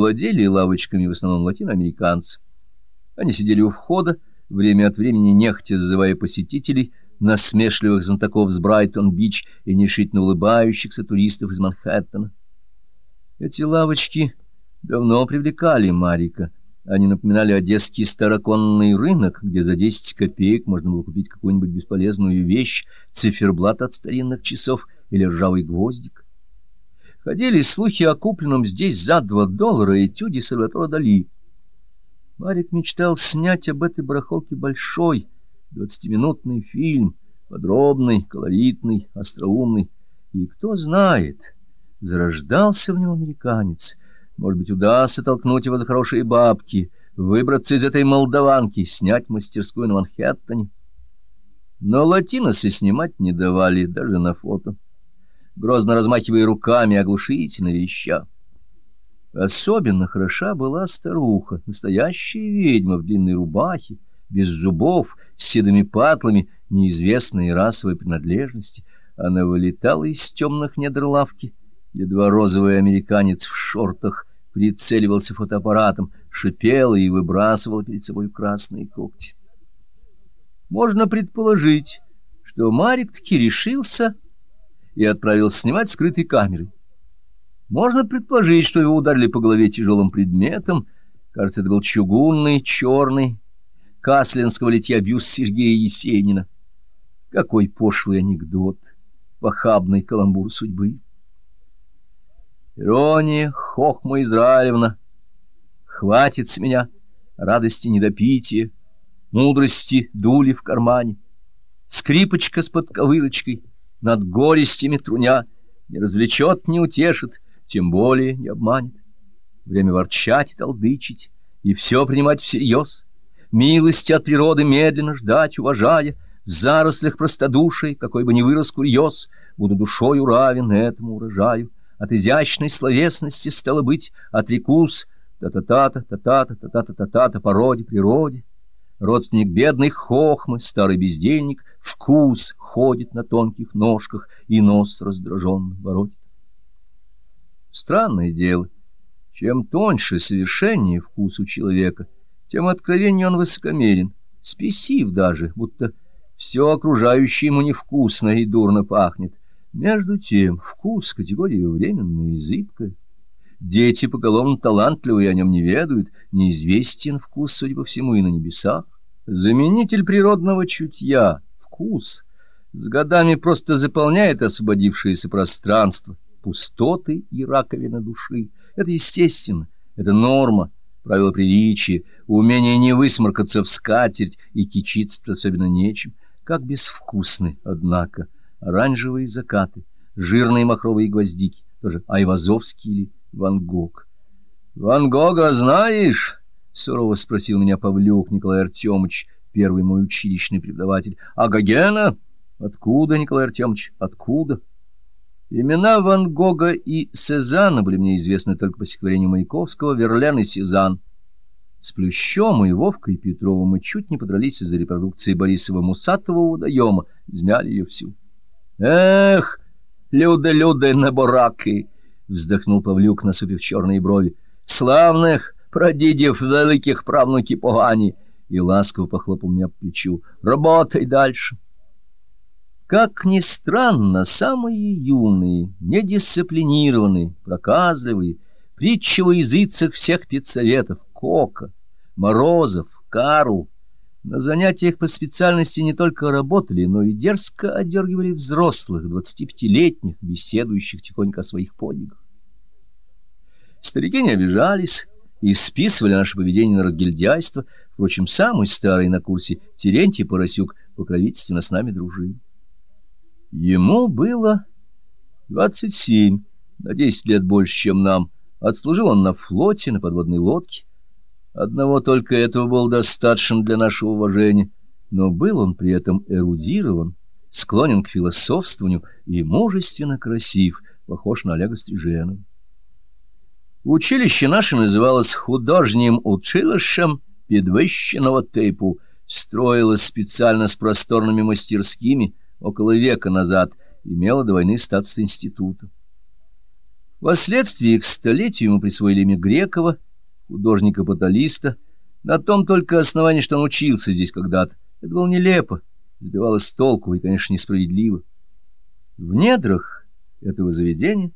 Владели лавочками в основном латиноамериканцы. Они сидели у входа, время от времени нехотя зазывая посетителей, насмешливых знатоков с Брайтон-Бич и нерешительно улыбающихся туристов из Манхэттена. Эти лавочки давно привлекали Марика. Они напоминали одесский староконный рынок, где за 10 копеек можно было купить какую-нибудь бесполезную вещь, циферблат от старинных часов или ржавый гвоздик. Ходили слухи о купленном здесь за два доллара этюде Сальватора Дали. Марик мечтал снять об этой барахолке большой, двадцатиминутный фильм, подробный, колоритный, остроумный. И кто знает, зарождался в нем американец. Может быть, удастся толкнуть его за хорошие бабки, выбраться из этой молдаванки, снять мастерскую на Манхэттене. Но латиносы снимать не давали, даже на фото грозно размахивая руками, оглушительно вереща. Особенно хороша была старуха, настоящая ведьма в длинной рубахе, без зубов, с седыми патлами, неизвестной расовой принадлежности. Она вылетала из темных недр лавки. Едва розовый американец в шортах прицеливался фотоаппаратом, шипела и выбрасывала перед собой красные когти. Можно предположить, что Марик таки решился и отправился снимать скрытой камерой. Можно предположить, что его ударили по голове тяжелым предметом. Кажется, это был чугунный, черный, каслинского литья бюст Сергея Есенина. Какой пошлый анекдот, похабный каламбур судьбы. Ирония, хохма Израилевна, хватит с меня радости недопития, мудрости дули в кармане, скрипочка с подковырочкой — над горестями труня, не развлечет, не утешит, тем более не обманет. Время ворчать и толдычить, и все принимать всерьез, милости от природы медленно ждать, уважая, в зарослях простодушия, какой бы ни вырос курьез, буду душою равен этому урожаю. От изящной словесности стало быть, отрекусь, та-та-та-та, та-та-та, та-та-та-та-та, по роде, природе родственник бедной хохмы, старый бездельник, вкус ходит на тонких ножках и нос раздраженно воротит. Странное дело, чем тоньше совершеннее вкус у человека, тем откровеннее он высокомерен, спесив даже, будто все окружающее ему невкусно и дурно пахнет. Между тем вкус — категория временная и зыбкая. Дети поголовно талантливые о нем не ведают, неизвестен вкус, судя по всему, и на небесах. Заменитель природного чутья, вкус, с годами просто заполняет освободившееся пространство, пустоты и раковины души. Это естественно, это норма, правило приличия, умение не высморкаться в скатерть и кичиться особенно нечем. Как безвкусны, однако, оранжевые закаты, жирные махровые гвоздики, тоже Айвазовский или Ван Гог. «Ван Гога знаешь?» — сурово спросил меня Павлюк Николай Артемович, первый мой училищный преподаватель. — А Гогена? — Откуда, Николай Артемович, откуда? Имена Ван Гога и Сезанна были мне известны только по стихотворению Маяковского «Верлен и Сезанн». С Плющом и Вовкой Петровым мы чуть не подрались из-за репродукции Борисова-Мусатова водоема, измяли ее всю. — Эх, люди-люди на бураки! — вздохнул Павлюк, насупив черные брови. — Славных! прадідів великих правнуки погані, и ласково похлопал меня по плечу. Работай дальше. Как ни странно, самые юные, недисциплинированные, проказливые, притчи во языцах всех педсоветов, Кока, Морозов, Карл, на занятиях по специальности не только работали, но и дерзко одергивали взрослых, двадцатипятилетних, беседующих тихонько о своих подвигах. Старики не обижались, и списывали наше поведение на разгильдяйство. Впрочем, самый старый на курсе Терентий Поросюк покровительственно с нами дружил. Ему было двадцать семь, на десять лет больше, чем нам. Отслужил он на флоте, на подводной лодке. Одного только этого было достаточно для нашего уважения, но был он при этом эрудирован, склонен к философствованию и мужественно красив, похож на Олега Стриженова. Училище наше называлось художним училищем підвищеного типу, строилось специально с просторными мастерскими около века назад, имело до войны статус института. Впоследствии к столетию ему присвоили имя Грекова, художника-баталиста, на том только основании, что он учился здесь когда-то. Это было нелепо, сбивало с толку и, конечно, несправедливо. В недрах этого заведения